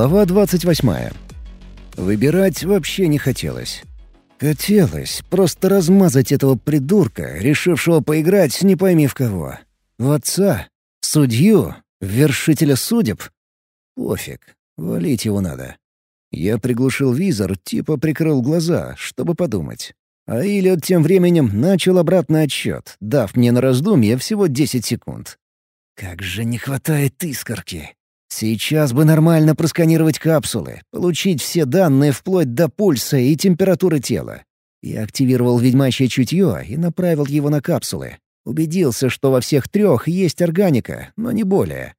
Глава 28. Выбирать вообще не хотелось. Хотелось просто размазать этого придурка, решившего поиграть не пойми в кого. В отца? Судью? Вершителя судеб? Пофиг, валить его надо. Я приглушил визор, типа прикрыл глаза, чтобы подумать. А Илиот тем временем начал обратный отсчет, дав мне на раздумье всего 10 секунд. Как же не хватает искорки. Сейчас бы нормально просканировать капсулы, получить все данные вплоть до пульса и температуры тела. Я активировал ведьмачье чутье и направил его на капсулы. Убедился, что во всех трех есть органика, но не более.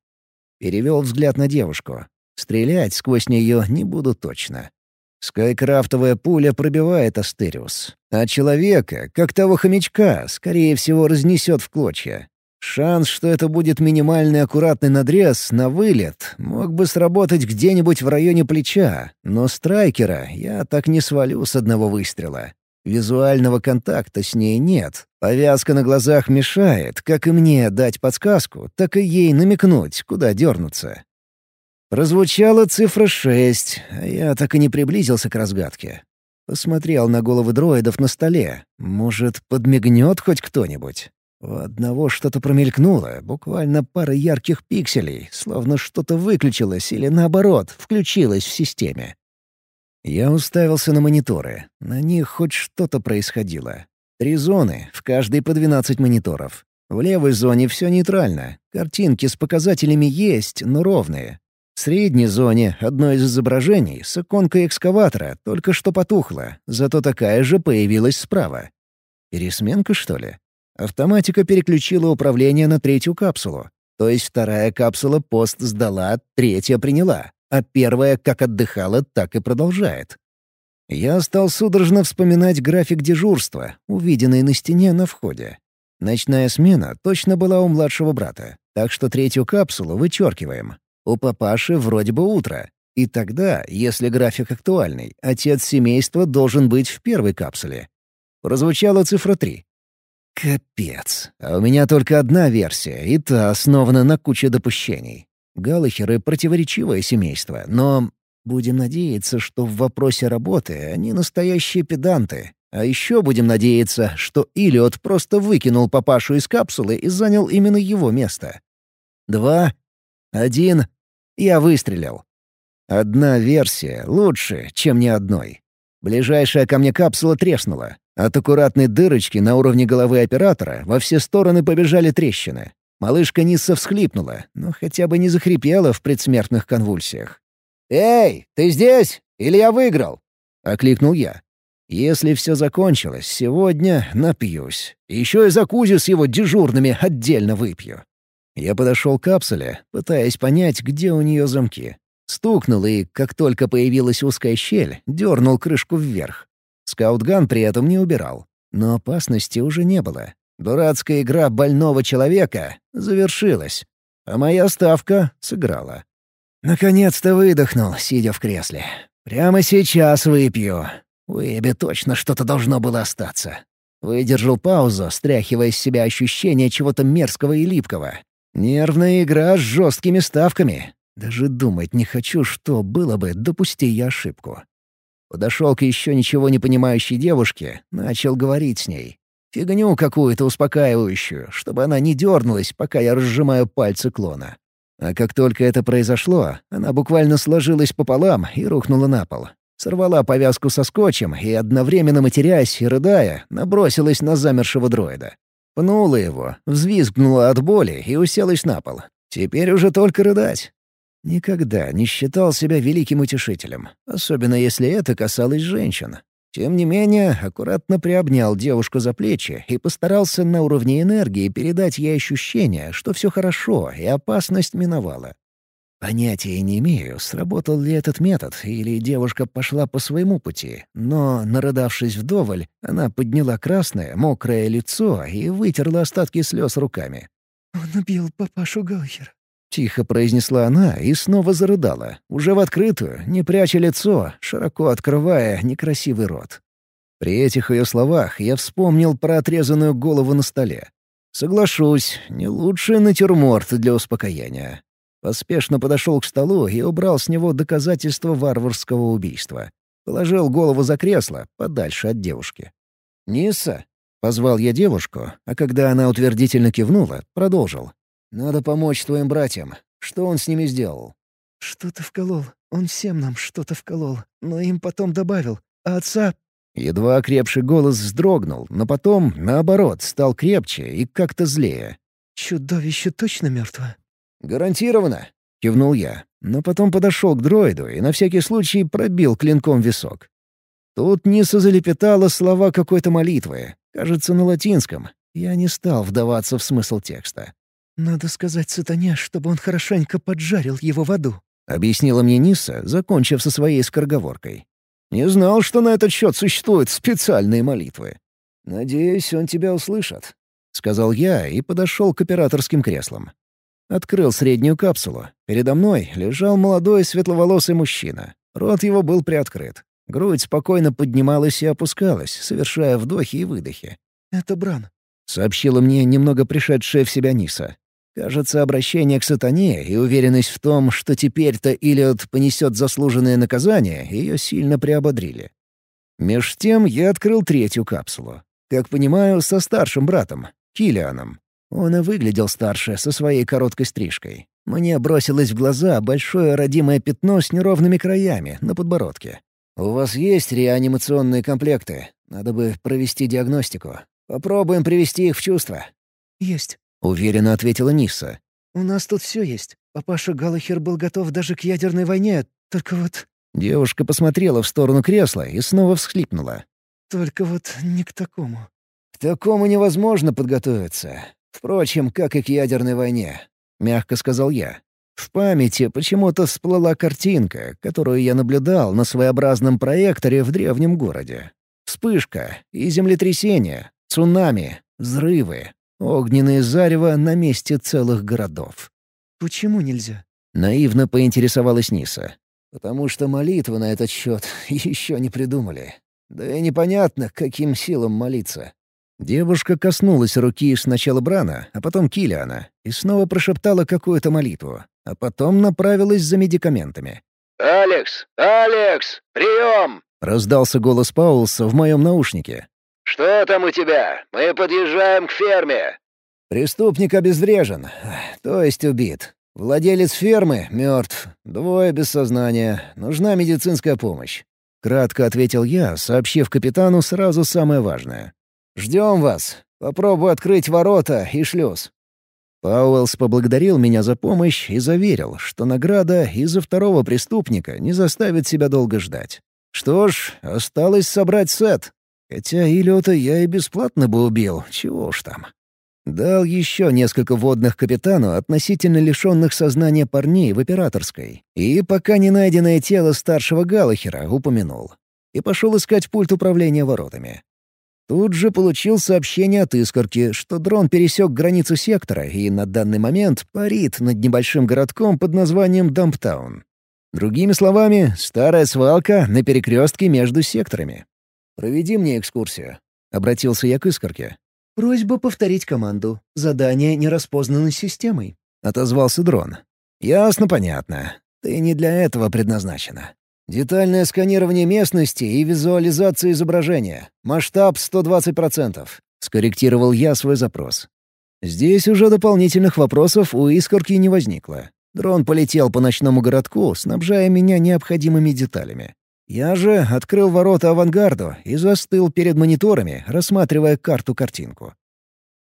Перевел взгляд на девушку. Стрелять сквозь нее не буду точно. Скайкрафтовая пуля пробивает Астериус, а человека, как того хомячка, скорее всего, разнесет в клочья. Шанс, что это будет минимальный аккуратный надрез на вылет, мог бы сработать где-нибудь в районе плеча, но страйкера я так не свалю с одного выстрела. Визуального контакта с ней нет. Повязка на глазах мешает, как и мне дать подсказку, так и ей намекнуть, куда дернуться. Прозвучала цифра шесть, а я так и не приблизился к разгадке. Посмотрел на головы дроидов на столе. Может, подмигнет хоть кто-нибудь? У одного что-то промелькнуло, буквально пара ярких пикселей, словно что-то выключилось или, наоборот, включилось в системе. Я уставился на мониторы. На них хоть что-то происходило. Три зоны, в каждой по 12 мониторов. В левой зоне все нейтрально. Картинки с показателями есть, но ровные. В средней зоне одно из изображений с иконкой экскаватора только что потухло, зато такая же появилась справа. Пересменка, что ли? Автоматика переключила управление на третью капсулу. То есть вторая капсула пост сдала, третья приняла, а первая как отдыхала, так и продолжает. Я стал судорожно вспоминать график дежурства, увиденный на стене на входе. Ночная смена точно была у младшего брата, так что третью капсулу вычеркиваем. У папаши вроде бы утро. И тогда, если график актуальный, отец семейства должен быть в первой капсуле. Прозвучала цифра 3. Капец. А у меня только одна версия, и та основана на куче допущений. Галлахеры — противоречивое семейство, но будем надеяться, что в вопросе работы они настоящие педанты. А еще будем надеяться, что Илиот просто выкинул папашу из капсулы и занял именно его место. Два. Один. Я выстрелил. Одна версия лучше, чем ни одной. Ближайшая ко мне капсула треснула. От аккуратной дырочки на уровне головы оператора во все стороны побежали трещины. Малышка Нисса всхлипнула, но хотя бы не захрипела в предсмертных конвульсиях. «Эй, ты здесь? Или я выиграл?» — окликнул я. «Если все закончилось, сегодня напьюсь. Еще и за Кузю с его дежурными отдельно выпью». Я подошел к капсуле, пытаясь понять, где у нее замки. Стукнул и, как только появилась узкая щель, дернул крышку вверх. Скаутган при этом не убирал. Но опасности уже не было. Дурацкая игра больного человека завершилась, а моя ставка сыграла. Наконец-то выдохнул, сидя в кресле. Прямо сейчас выпью. У Эбби точно что-то должно было остаться. Выдержал паузу, стряхивая с себя ощущение чего-то мерзкого и липкого. Нервная игра с жесткими ставками. Даже думать не хочу, что было бы, допусти я ошибку. Подошел к еще ничего не понимающей девушке, начал говорить с ней. Фигню какую-то успокаивающую, чтобы она не дернулась, пока я разжимаю пальцы клона. А как только это произошло, она буквально сложилась пополам и рухнула на пол. Сорвала повязку со скотчем и, одновременно матерясь и рыдая, набросилась на замершего дроида. Пнула его, взвизгнула от боли и уселась на пол. Теперь уже только рыдать. Никогда не считал себя великим утешителем, особенно если это касалось женщин. Тем не менее, аккуратно приобнял девушку за плечи и постарался на уровне энергии передать ей ощущение, что все хорошо и опасность миновала. Понятия не имею, сработал ли этот метод, или девушка пошла по своему пути, но, нарыдавшись вдоволь, она подняла красное, мокрое лицо и вытерла остатки слез руками. «Он убил папашу Галхер», Тихо произнесла она и снова зарыдала, уже в открытую, не пряча лицо, широко открывая некрасивый рот. При этих ее словах я вспомнил про отрезанную голову на столе. Соглашусь, не лучший натюрморт для успокоения. Поспешно подошел к столу и убрал с него доказательства варварского убийства. Положил голову за кресло, подальше от девушки. «Нисса?» — позвал я девушку, а когда она утвердительно кивнула, продолжил. «Надо помочь твоим братьям. Что он с ними сделал?» «Что-то вколол. Он всем нам что-то вколол, но им потом добавил. А отца...» Едва окрепший голос вздрогнул, но потом, наоборот, стал крепче и как-то злее. «Чудовище точно мертво?» «Гарантированно», — кивнул я, но потом подошел к дроиду и на всякий случай пробил клинком висок. Тут Ниса залепетала слова какой-то молитвы, кажется, на латинском. Я не стал вдаваться в смысл текста. «Надо сказать сатане, чтобы он хорошенько поджарил его в аду», — объяснила мне Ниса, закончив со своей скороговоркой. «Не знал, что на этот счет существуют специальные молитвы. Надеюсь, он тебя услышит», — сказал я и подошел к операторским креслам. Открыл среднюю капсулу. Передо мной лежал молодой светловолосый мужчина. Рот его был приоткрыт. Грудь спокойно поднималась и опускалась, совершая вдохи и выдохи. «Это Бран», — сообщила мне немного пришедшая в себя Ниса. Кажется, обращение к сатане и уверенность в том, что теперь-то Илиот понесет заслуженное наказание, ее сильно приободрили. Меж тем я открыл третью капсулу. Как понимаю, со старшим братом, Килианом. Он и выглядел старше, со своей короткой стрижкой. Мне бросилось в глаза большое родимое пятно с неровными краями на подбородке. «У вас есть реанимационные комплекты? Надо бы провести диагностику. Попробуем привести их в чувство». «Есть», — уверенно ответила Нисса. «У нас тут все есть. Папаша Галахер был готов даже к ядерной войне, только вот...» Девушка посмотрела в сторону кресла и снова всхлипнула. «Только вот не к такому». «К такому невозможно подготовиться. Впрочем, как и к ядерной войне», — мягко сказал я. В памяти почему-то всплыла картинка, которую я наблюдал на своеобразном проекторе в древнем городе. Вспышка и землетрясение, цунами, взрывы, Огненные зарево на месте целых городов. «Почему нельзя?» — наивно поинтересовалась Ниса. «Потому что молитвы на этот счет еще не придумали. Да и непонятно, каким силам молиться». Девушка коснулась руки сначала Брана, а потом Килиана, и снова прошептала какую-то молитву, а потом направилась за медикаментами. «Алекс! Алекс! Прием!» — раздался голос Паулса в моем наушнике. «Что там у тебя? Мы подъезжаем к ферме». «Преступник обезврежен, то есть убит. Владелец фермы мертв, двое без сознания. Нужна медицинская помощь». Кратко ответил я, сообщив капитану сразу самое важное. «Ждем вас. Попробую открыть ворота и шлюз». Пауэллс поблагодарил меня за помощь и заверил, что награда из-за второго преступника не заставит себя долго ждать. Что ж, осталось собрать сет. Хотя Илиота я и бесплатно бы убил, чего уж там. Дал еще несколько водных капитану относительно лишенных сознания парней в операторской. И пока не найденное тело старшего Галахера упомянул. И пошел искать пульт управления воротами. Тут же получил сообщение от Искорки, что дрон пересек границу сектора и на данный момент парит над небольшим городком под названием Дамптаун. Другими словами, старая свалка на перекрестке между секторами. «Проведи мне экскурсию», — обратился я к искорке. «Просьба повторить команду. Задание не распознано системой», — отозвался дрон. «Ясно, понятно. Ты не для этого предназначена. Детальное сканирование местности и визуализация изображения. Масштаб 120%. Скорректировал я свой запрос. Здесь уже дополнительных вопросов у искорки не возникло. Дрон полетел по ночному городку, снабжая меня необходимыми деталями. Я же открыл ворота авангарду и застыл перед мониторами, рассматривая карту-картинку.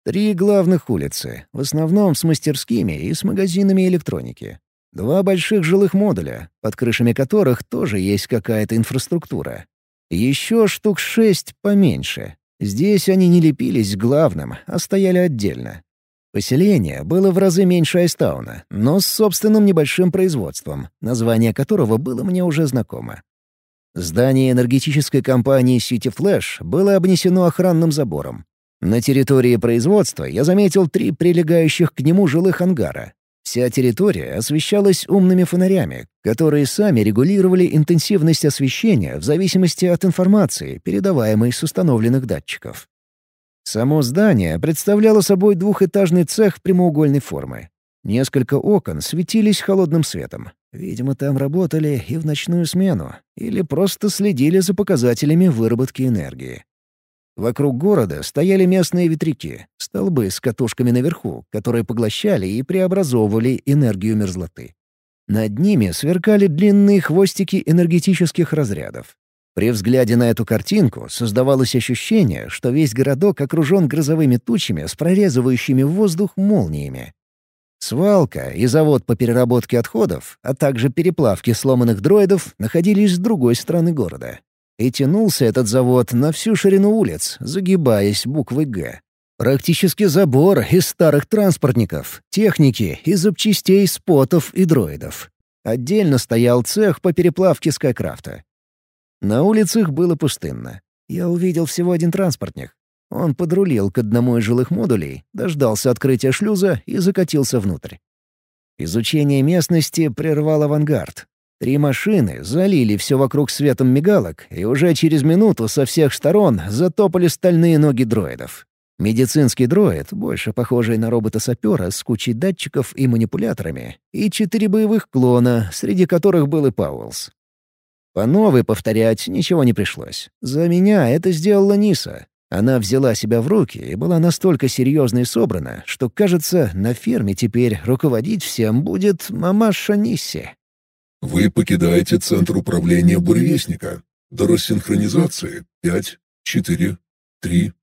Три главных улицы, в основном с мастерскими и с магазинами электроники. Два больших жилых модуля, под крышами которых тоже есть какая-то инфраструктура. Еще штук шесть поменьше. Здесь они не лепились к главным, а стояли отдельно. Поселение было в разы меньше Айстауна, но с собственным небольшим производством, название которого было мне уже знакомо. Здание энергетической компании City Flash было обнесено охранным забором. На территории производства я заметил три прилегающих к нему жилых ангара. Вся территория освещалась умными фонарями, которые сами регулировали интенсивность освещения в зависимости от информации, передаваемой с установленных датчиков. Само здание представляло собой двухэтажный цех прямоугольной формы. Несколько окон светились холодным светом. Видимо, там работали и в ночную смену, или просто следили за показателями выработки энергии. Вокруг города стояли местные ветряки, столбы с катушками наверху, которые поглощали и преобразовывали энергию мерзлоты. Над ними сверкали длинные хвостики энергетических разрядов. При взгляде на эту картинку создавалось ощущение, что весь городок окружен грозовыми тучами с прорезывающими воздух молниями. Свалка и завод по переработке отходов, а также переплавки сломанных дроидов находились с другой стороны города. И тянулся этот завод на всю ширину улиц, загибаясь буквой «Г». Практически забор из старых транспортников, техники и запчастей спотов и дроидов. Отдельно стоял цех по переплавке Скайкрафта. На улицах было пустынно. Я увидел всего один транспортник. Он подрулил к одному из жилых модулей, дождался открытия шлюза и закатился внутрь. Изучение местности прервал авангард. Три машины залили все вокруг светом мигалок, и уже через минуту со всех сторон затопали стальные ноги дроидов. Медицинский дроид, больше похожий на робота-сапера с кучей датчиков и манипуляторами, и четыре боевых клона, среди которых был и Пауэлс. По новой повторять ничего не пришлось. За меня это сделала Ниса. Она взяла себя в руки и была настолько серьезна и собрана, что, кажется, на ферме теперь руководить всем будет мамаша Нисси. Вы покидаете центр управления буревестника. До рассинхронизации — пять, четыре, три.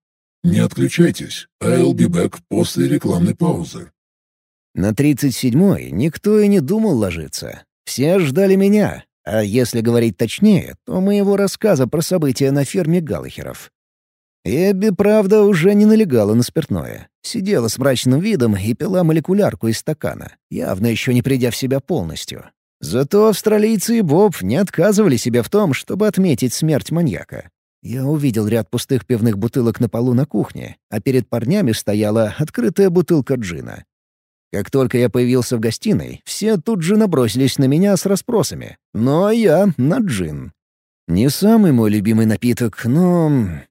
Не отключайтесь. I'll be back после рекламной паузы. На тридцать седьмой никто и не думал ложиться. Все ждали меня, а если говорить точнее, то моего рассказа про события на ферме Галлахеров. Эбби, правда, уже не налегала на спиртное. Сидела с мрачным видом и пила молекулярку из стакана, явно еще не придя в себя полностью. Зато австралийцы и Боб не отказывали себе в том, чтобы отметить смерть маньяка. Я увидел ряд пустых пивных бутылок на полу на кухне, а перед парнями стояла открытая бутылка джина. Как только я появился в гостиной, все тут же набросились на меня с расспросами. Но я на джин. Не самый мой любимый напиток, но...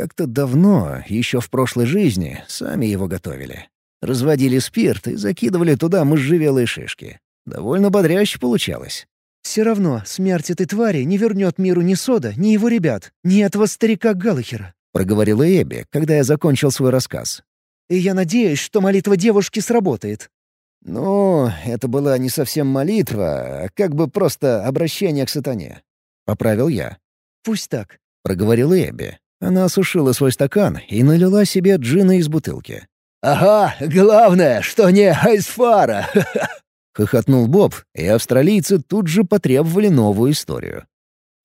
Как-то давно, еще в прошлой жизни, сами его готовили. Разводили спирт и закидывали туда можжевелые шишки. Довольно бодряще получалось. «Все равно смерть этой твари не вернет миру ни Сода, ни его ребят, ни этого старика Галлахера», — проговорила Эбби, когда я закончил свой рассказ. И я надеюсь, что молитва девушки сработает». «Ну, это была не совсем молитва, а как бы просто обращение к сатане», — поправил я. «Пусть так», — проговорила Эбби. Она осушила свой стакан и налила себе джина из бутылки. «Ага, главное, что не айсфара!» — хохотнул Боб, и австралийцы тут же потребовали новую историю.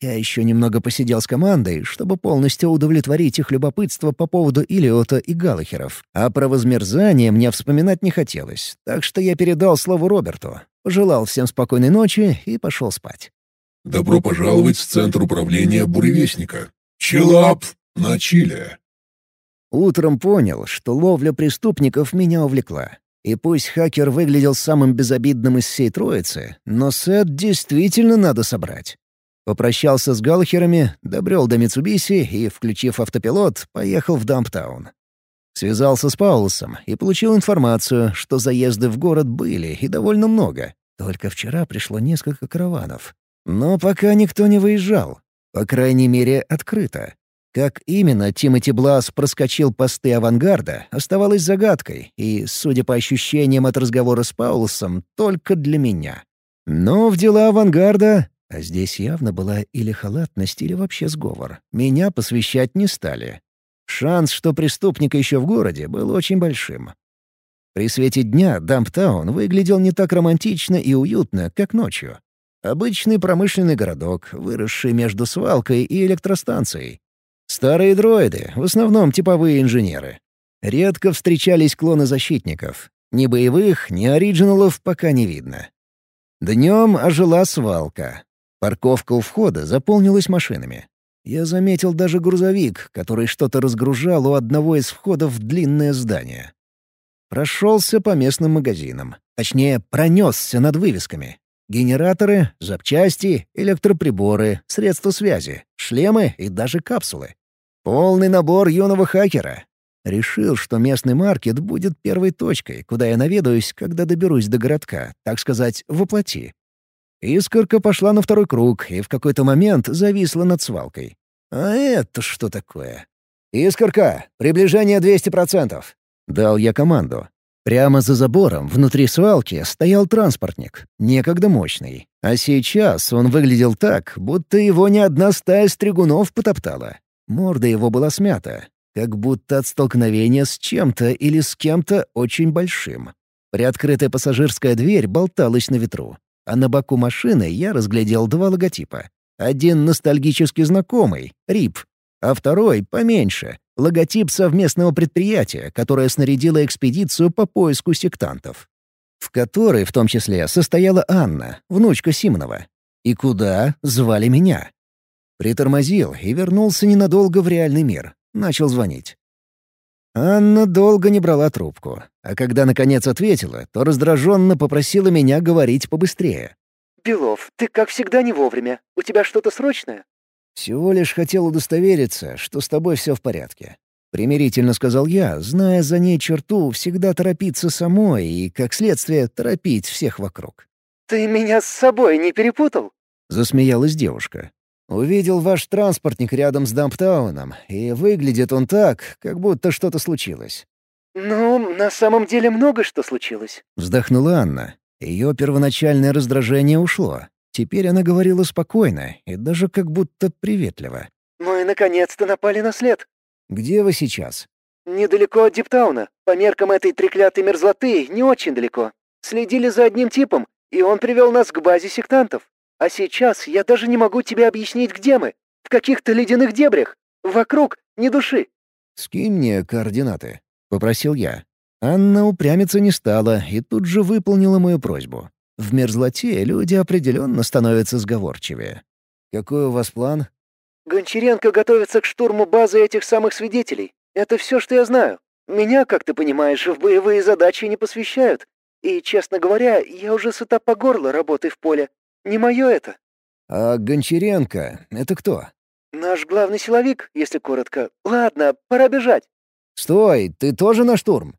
Я еще немного посидел с командой, чтобы полностью удовлетворить их любопытство по поводу Илиота и Галлахеров. А про возмерзание мне вспоминать не хотелось, так что я передал слово Роберту, пожелал всем спокойной ночи и пошел спать. «Добро пожаловать в Центр управления Буревестника. Чилап на Чиле». Утром понял, что ловля преступников меня увлекла. И пусть хакер выглядел самым безобидным из всей троицы, но сет действительно надо собрать. Попрощался с галхерами, добрел до Митсубиси и, включив автопилот, поехал в Дамптаун. Связался с Паулосом и получил информацию, что заезды в город были и довольно много. Только вчера пришло несколько караванов. Но пока никто не выезжал. По крайней мере, открыто. Как именно Тимоти Блас проскочил посты авангарда, оставалось загадкой, и, судя по ощущениям от разговора с Паулосом, только для меня. Но в дела авангарда а здесь явно была или халатность, или вообще сговор. Меня посвящать не стали. Шанс, что преступник еще в городе, был очень большим. При свете дня Дамптаун выглядел не так романтично и уютно, как ночью. Обычный промышленный городок, выросший между свалкой и электростанцией. Старые дроиды, в основном типовые инженеры. Редко встречались клоны защитников. Ни боевых, ни оригиналов пока не видно. Днем ожила свалка. Парковка у входа заполнилась машинами. Я заметил даже грузовик, который что-то разгружал у одного из входов в длинное здание. Прошелся по местным магазинам. Точнее, пронесся над вывесками. Генераторы, запчасти, электроприборы, средства связи, шлемы и даже капсулы. Полный набор юного хакера. Решил, что местный маркет будет первой точкой, куда я наведаюсь, когда доберусь до городка, так сказать, воплоти. Искорка пошла на второй круг и в какой-то момент зависла над свалкой. «А это что такое?» «Искорка, приближение 200%!» — дал я команду. Прямо за забором, внутри свалки, стоял транспортник, некогда мощный. А сейчас он выглядел так, будто его ни одна стая стригунов потоптала. Морда его была смята, как будто от столкновения с чем-то или с кем-то очень большим. Приоткрытая пассажирская дверь болталась на ветру, а на боку машины я разглядел два логотипа. Один ностальгически знакомый — РИП, а второй — поменьше логотип совместного предприятия, которое снарядило экспедицию по поиску сектантов. В которой в том числе состояла Анна, внучка Симонова. И куда звали меня. Притормозил и вернулся ненадолго в реальный мир. Начал звонить. Анна долго не брала трубку, а когда наконец ответила, то раздраженно попросила меня говорить побыстрее. «Белов, ты как всегда не вовремя. У тебя что-то срочное?» «Всего лишь хотел удостовериться, что с тобой все в порядке». Примирительно сказал я, зная за ней черту всегда торопиться самой и, как следствие, торопить всех вокруг. «Ты меня с собой не перепутал?» — засмеялась девушка. «Увидел ваш транспортник рядом с Дамптауном, и выглядит он так, как будто что-то случилось». «Ну, на самом деле много что случилось», — вздохнула Анна. Ее первоначальное раздражение ушло. Теперь она говорила спокойно и даже как будто приветливо. «Мы наконец-то напали на след». «Где вы сейчас?» «Недалеко от Диптауна. По меркам этой треклятой мерзлоты не очень далеко. Следили за одним типом, и он привел нас к базе сектантов. А сейчас я даже не могу тебе объяснить, где мы. В каких-то ледяных дебрях. Вокруг ни души». «Скинь мне координаты», — попросил я. Анна упрямиться не стала и тут же выполнила мою просьбу. В мерзлоте люди определенно становятся сговорчивее. «Какой у вас план?» «Гончаренко готовится к штурму базы этих самых свидетелей. Это все, что я знаю. Меня, как ты понимаешь, в боевые задачи не посвящают. И, честно говоря, я уже сыта по горло работы в поле. Не мое это». «А Гончаренко — это кто?» «Наш главный силовик, если коротко. Ладно, пора бежать». «Стой, ты тоже на штурм?»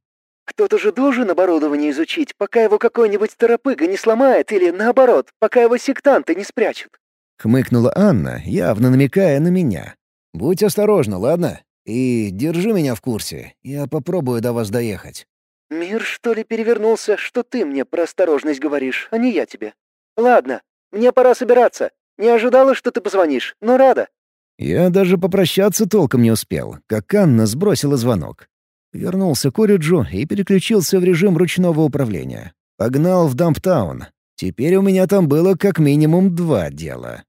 Кто-то же должен оборудование изучить, пока его какой-нибудь торопыга не сломает или, наоборот, пока его сектанты не спрячут». Хмыкнула Анна, явно намекая на меня. «Будь осторожна, ладно? И держи меня в курсе. Я попробую до вас доехать». «Мир, что ли, перевернулся, что ты мне про осторожность говоришь, а не я тебе? Ладно, мне пора собираться. Не ожидала, что ты позвонишь, но рада». Я даже попрощаться толком не успел, как Анна сбросила звонок. Вернулся к Ориджу и переключился в режим ручного управления. Погнал в Дамптаун. Теперь у меня там было как минимум два дела.